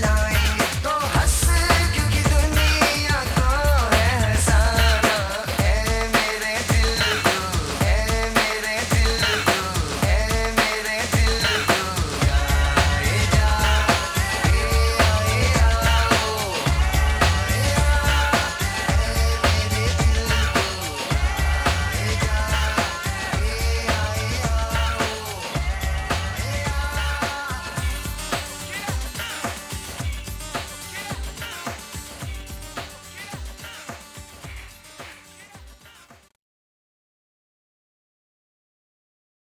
night.